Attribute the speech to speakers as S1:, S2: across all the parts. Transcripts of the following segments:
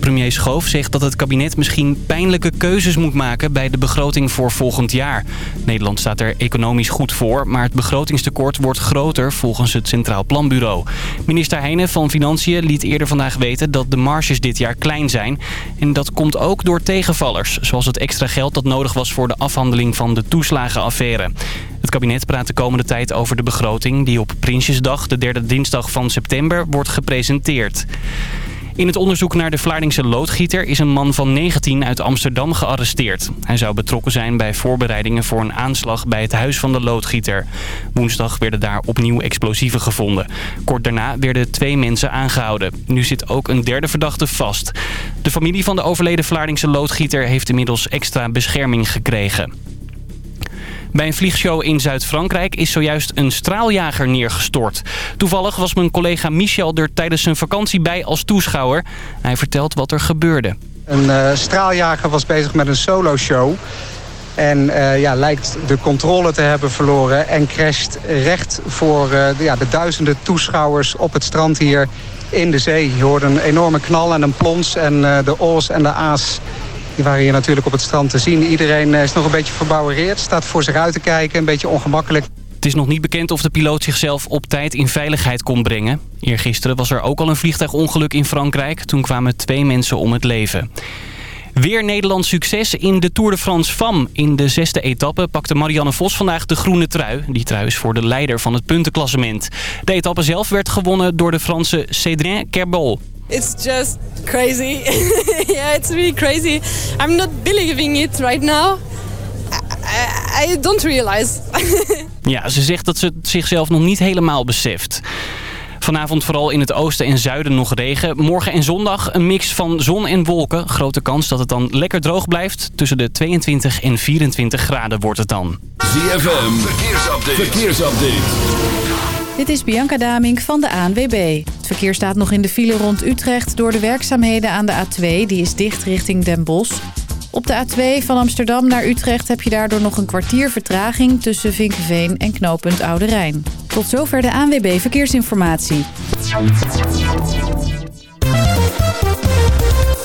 S1: Premier Schoof zegt dat het kabinet misschien pijnlijke keuzes moet maken bij de begroting voor volgend jaar. Nederland staat er economisch goed voor, maar het begrotingstekort wordt groter volgens het Centraal Planbureau. Minister Heijnen van Financiën liet eerder vandaag weten dat de marges dit jaar klein zijn. En dat komt ook door tegenvallers, zoals het extra geld dat nodig was voor de afhandeling van de toeslagenaffaire. Het kabinet praat de komende tijd over de begroting die op Prinsjesdag, de derde dinsdag van september, wordt gepresenteerd. In het onderzoek naar de Vlaardingse loodgieter is een man van 19 uit Amsterdam gearresteerd. Hij zou betrokken zijn bij voorbereidingen voor een aanslag bij het huis van de loodgieter. Woensdag werden daar opnieuw explosieven gevonden. Kort daarna werden twee mensen aangehouden. Nu zit ook een derde verdachte vast. De familie van de overleden Vlaardingse loodgieter heeft inmiddels extra bescherming gekregen. Bij een vliegshow in Zuid-Frankrijk is zojuist een straaljager neergestort. Toevallig was mijn collega Michel er tijdens zijn vakantie bij als toeschouwer. Hij vertelt wat er gebeurde.
S2: Een uh, straaljager was bezig met een soloshow. En uh, ja, lijkt de controle te hebben verloren en crasht recht voor uh, de, ja, de duizenden toeschouwers op het strand hier in de zee. Je hoorde een enorme knal en een plons en de oors en de aas die waren hier natuurlijk op het strand te zien. Iedereen is nog een beetje verbouwereerd, staat voor zich uit te kijken, een beetje ongemakkelijk.
S1: Het is nog niet bekend of de piloot zichzelf op tijd in veiligheid kon brengen. Eergisteren was er ook al een vliegtuigongeluk in Frankrijk. Toen kwamen twee mensen om het leven. Weer Nederlands succes in de Tour de France FAM. In de zesde etappe pakte Marianne Vos vandaag de groene trui. Die trui is voor de leider van het puntenklassement. De etappe zelf werd gewonnen door de Franse Cédric Kerbol.
S3: It's just crazy. yeah, it's really crazy. I'm not believing it right now. I, I don't realize.
S1: ja, ze zegt dat ze het zichzelf nog niet helemaal beseft. Vanavond vooral in het oosten en zuiden nog regen. Morgen en zondag een mix van zon en wolken. Grote kans dat het dan lekker droog blijft. Tussen de 22 en 24 graden wordt het dan.
S4: ZFM, verkeersupdate. verkeersupdate.
S5: Dit is Bianca Damink van de ANWB. Het verkeer staat nog in de file rond Utrecht door de werkzaamheden aan de A2. Die is dicht richting Den Bosch. Op de A2 van Amsterdam naar Utrecht heb je daardoor nog een kwartier vertraging... tussen Vinkenveen en knooppunt Oude Rijn. Tot zover de ANWB Verkeersinformatie.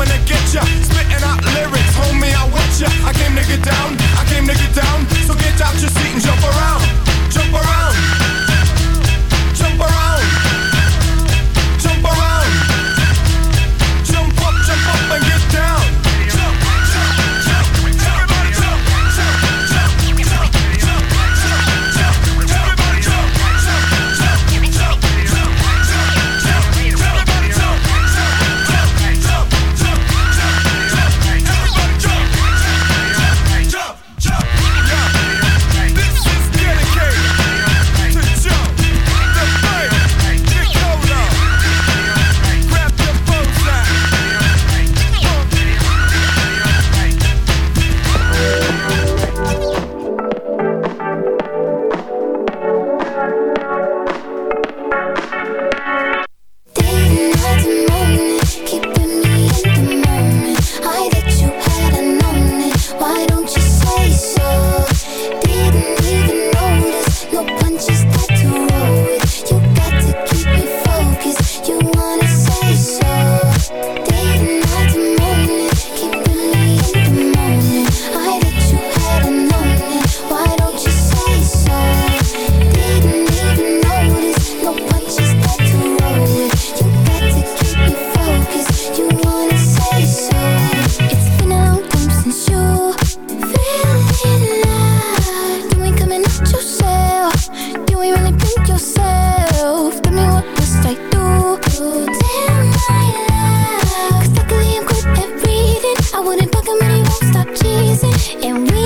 S6: coming to get ya. so
S7: and
S8: we.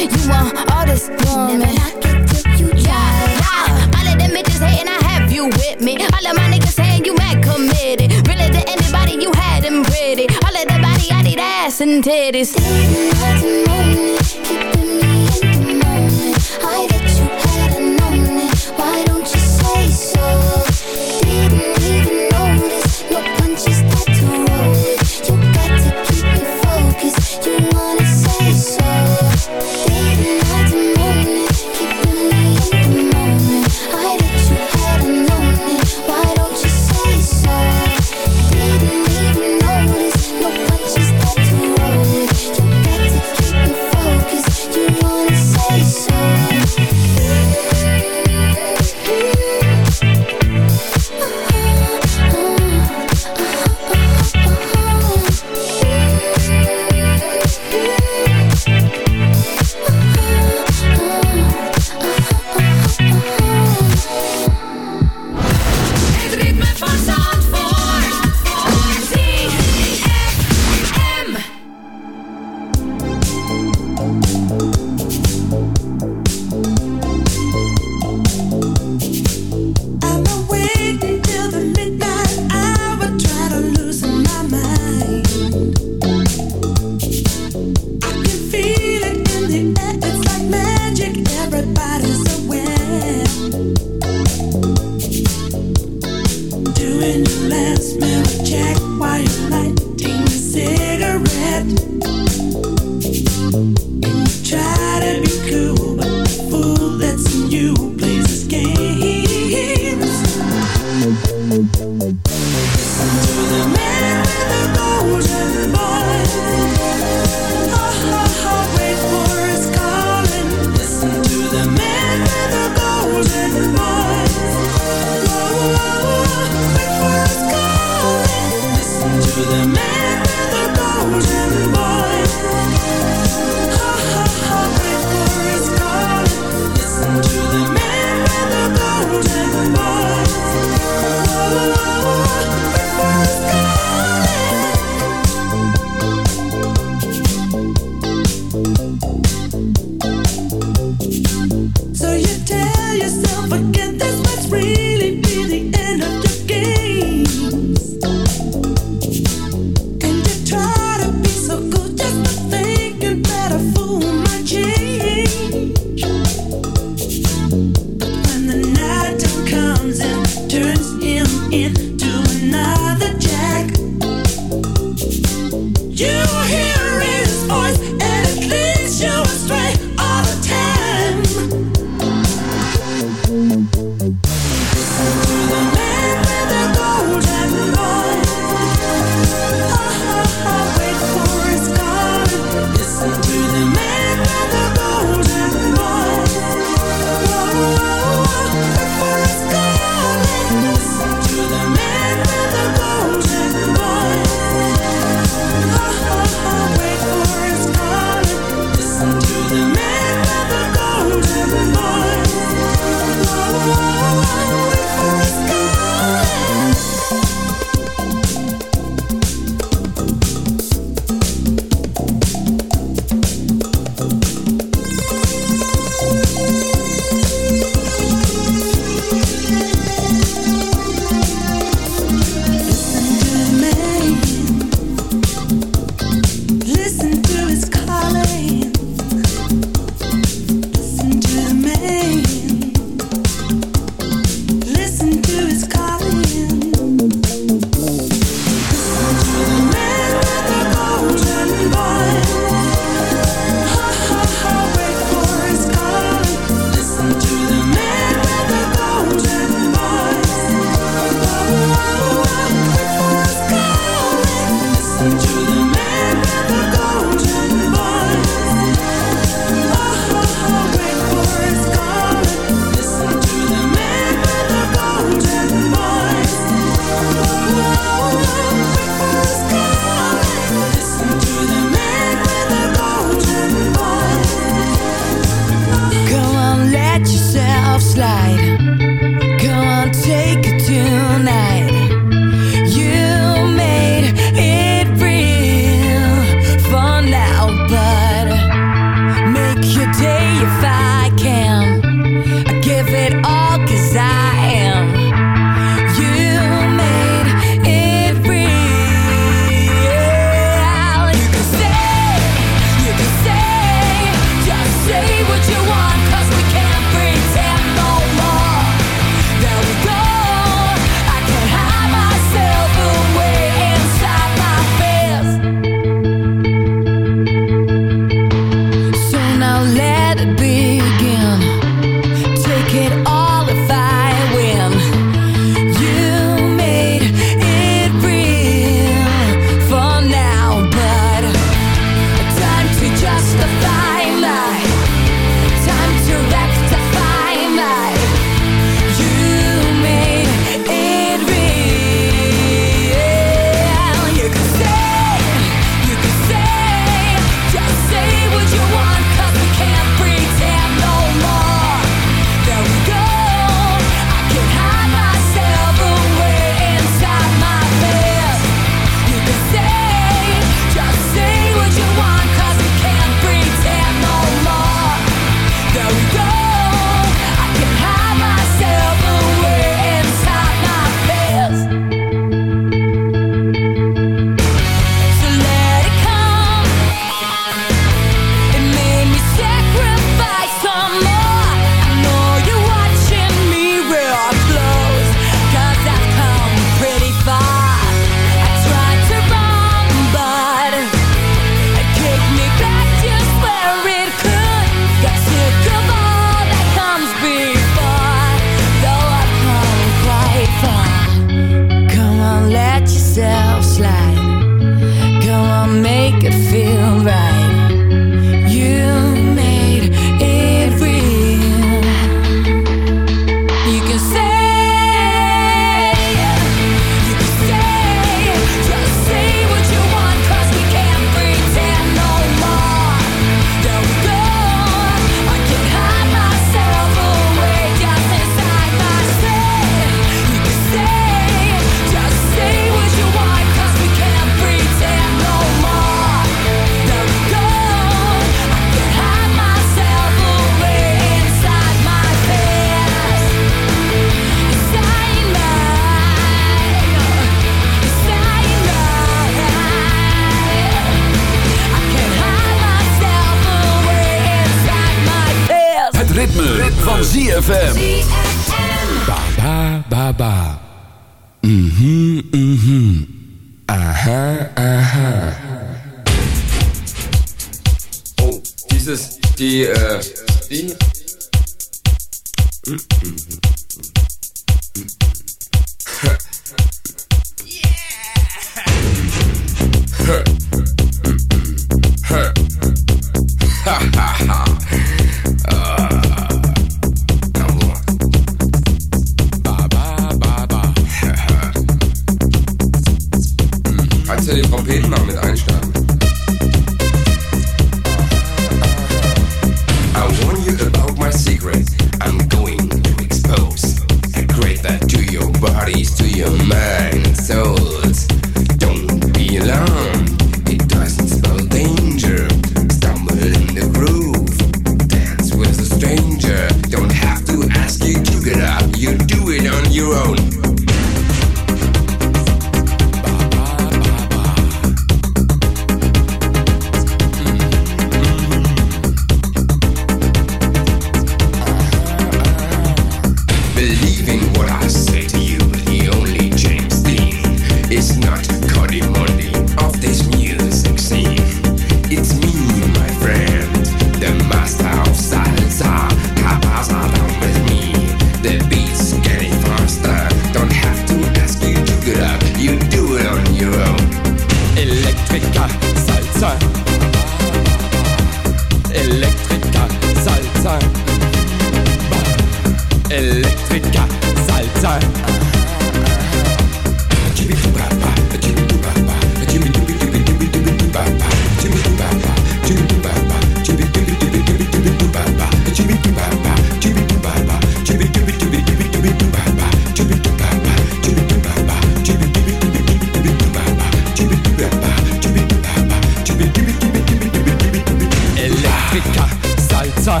S8: Walzer,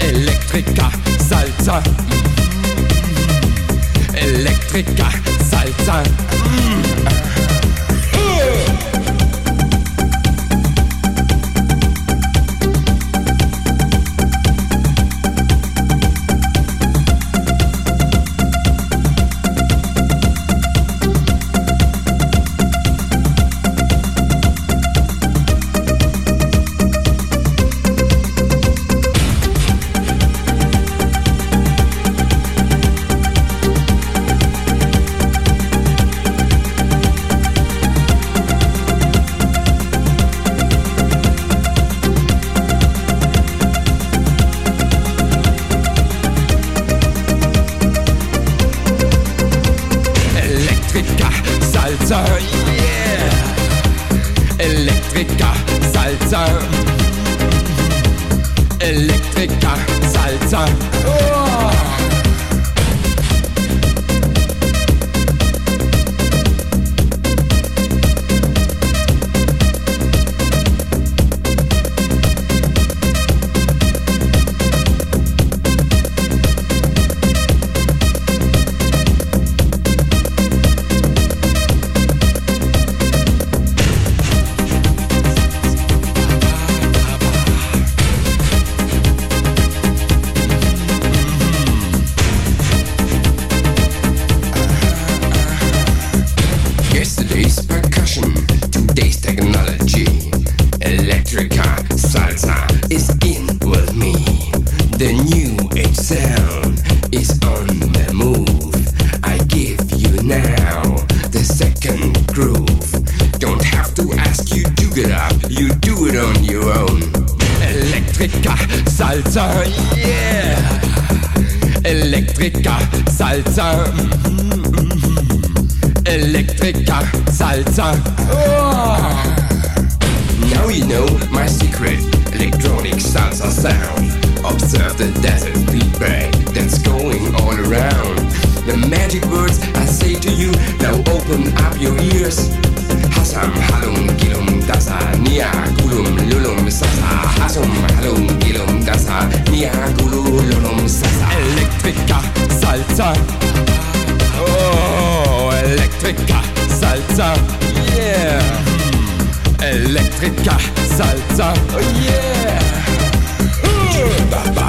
S8: Elektriker, Salzer, Elektriker, Salzer. Now
S9: the second groove. Don't have to ask you to get up, you do it on your own. Electrica salsa, yeah. Electrica salsa. Mm-hmm. Electrica salsa. Oh. Now you know my secret electronic salsa sound. Observe the desert feedback that's going all around. The magic words I say to you, now open up your ears. Hasam halum gilum dasa nia gulum lulum sasa. Hasum halum gilum dasa nia gulum lulum sasa. Electrica salsa. Oh, Electrica salsa, yeah. Electrica salsa, oh yeah. Baba,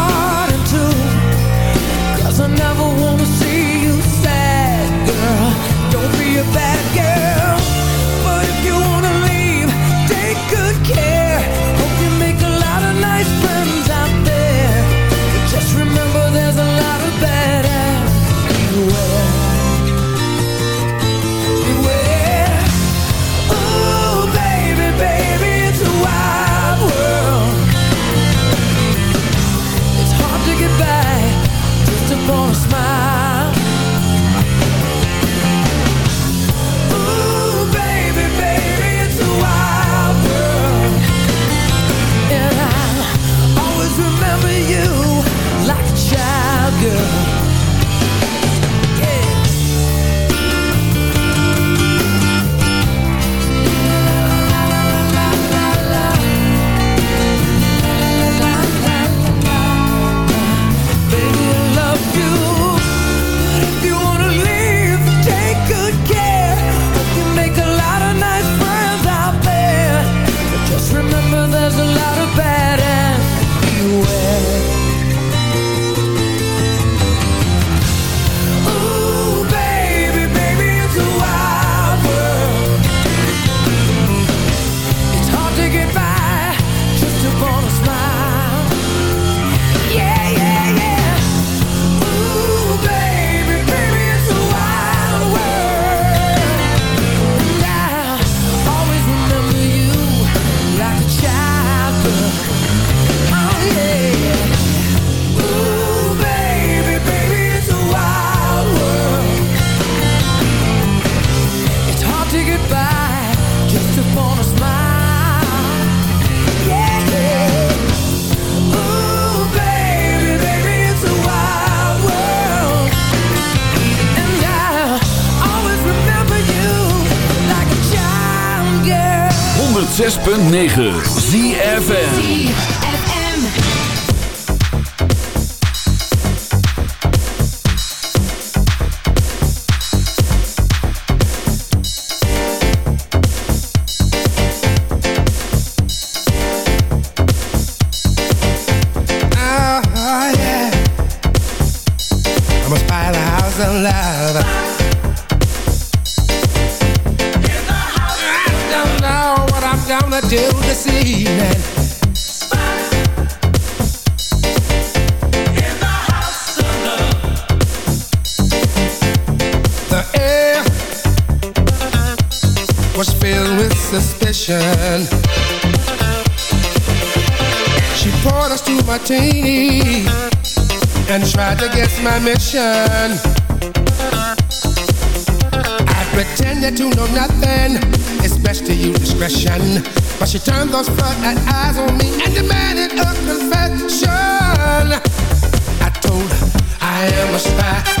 S10: yeah. girl. She poured us two martini and tried to guess my mission. I pretended to know nothing. It's best to use discretion. But she turned those front eyes on me and demanded a confession. I told her I am a spy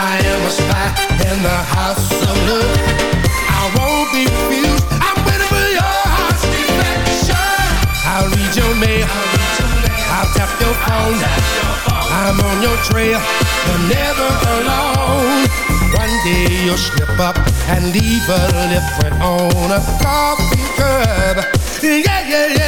S10: I am a spy in the house of love. I won't be. I'm waiting for your. I'll read your mail. I'll tap your phone. I'm on your trail. You're never alone. One day you'll slip up and leave a lip print on a coffee cup. Yeah, yeah, yeah.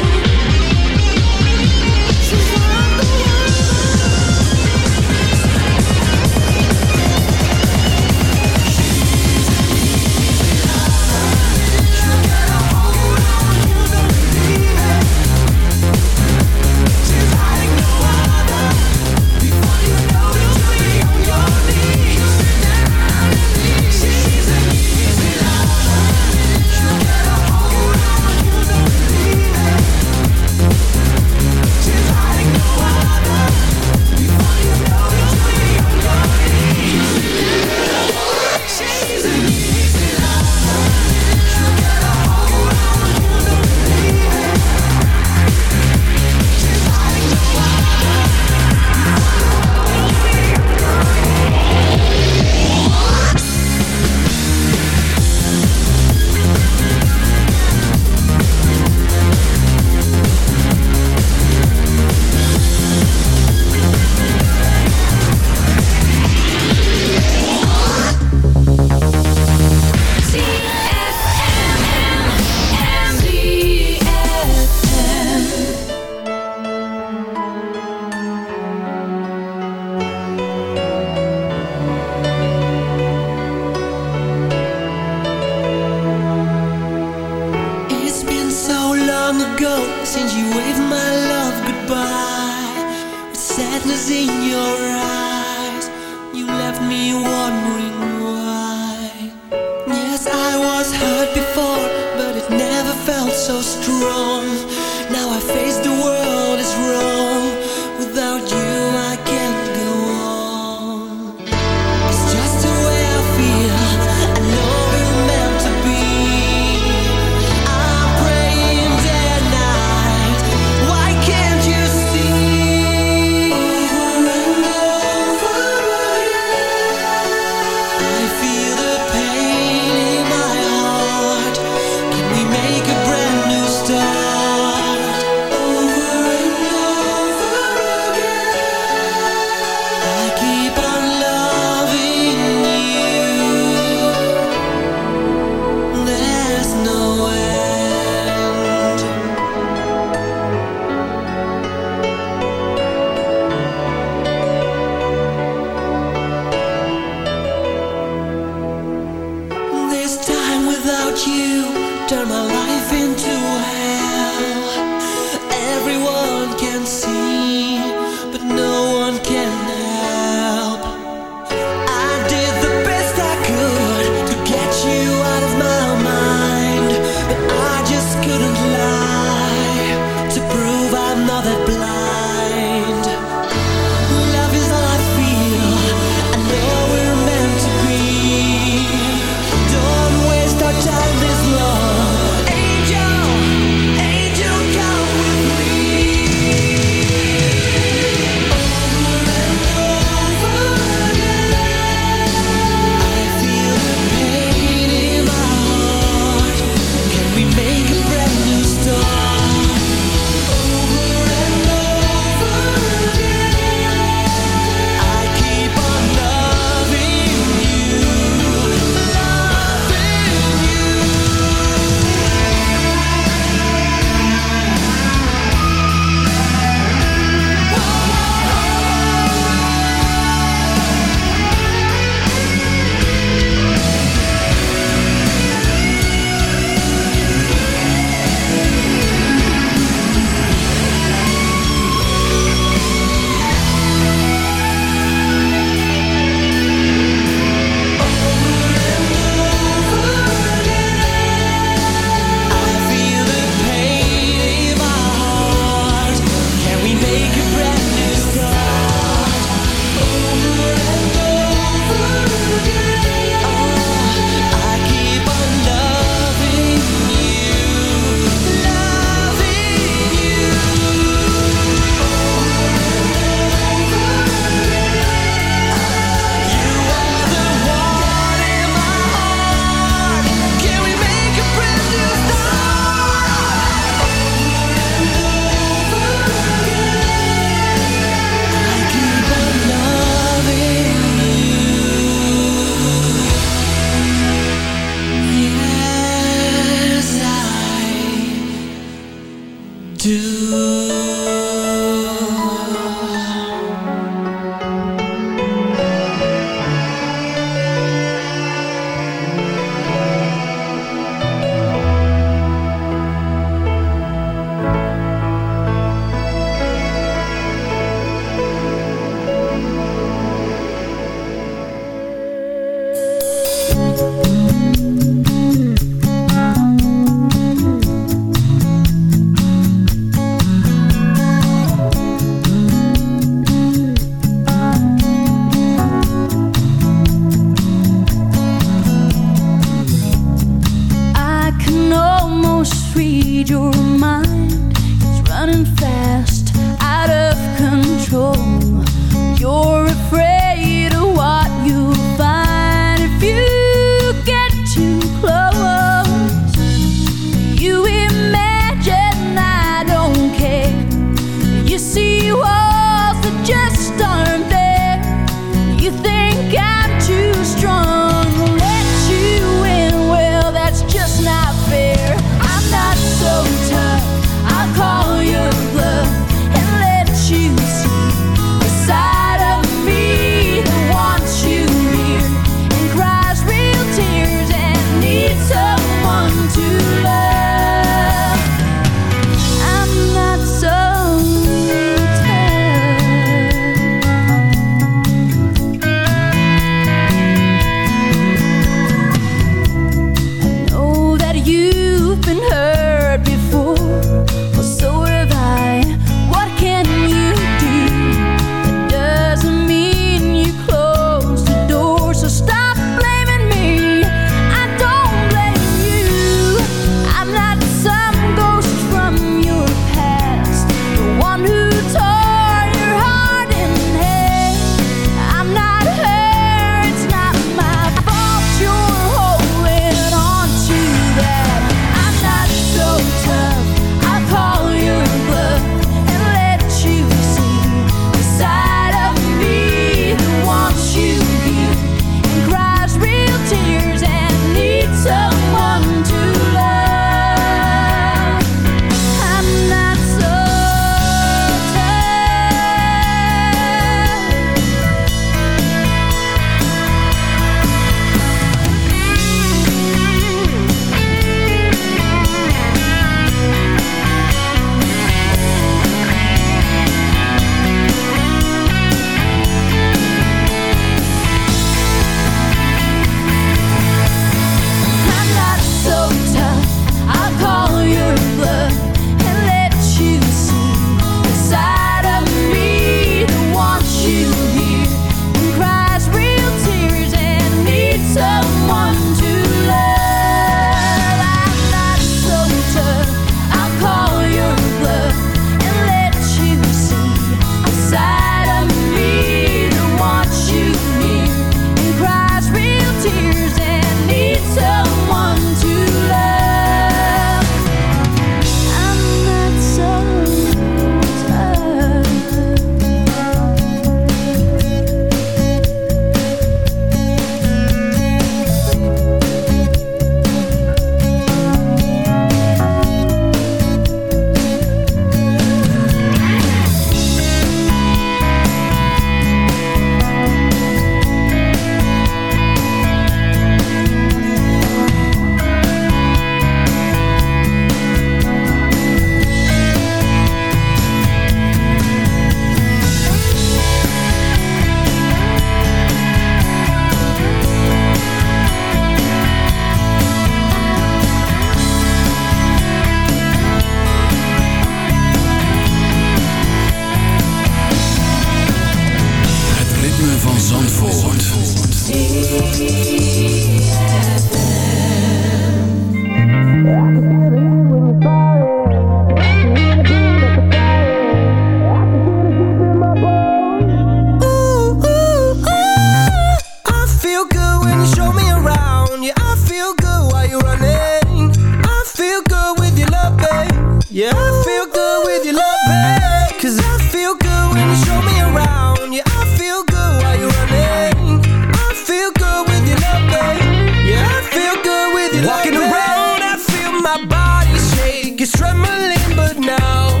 S8: Yeah, I feel
S7: good with your loving Cause I feel good when you show me around. Yeah, I feel good while you're running. I feel good with your loving Yeah, I feel good with your
S11: Walking around,
S7: I feel my body shake. It's trembling, but now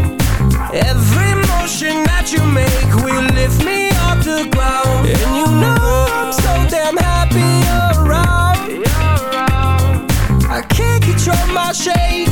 S7: Every motion that you make Will lift me off the ground. And you know I'm so damn happy around. I can't control my
S12: shake.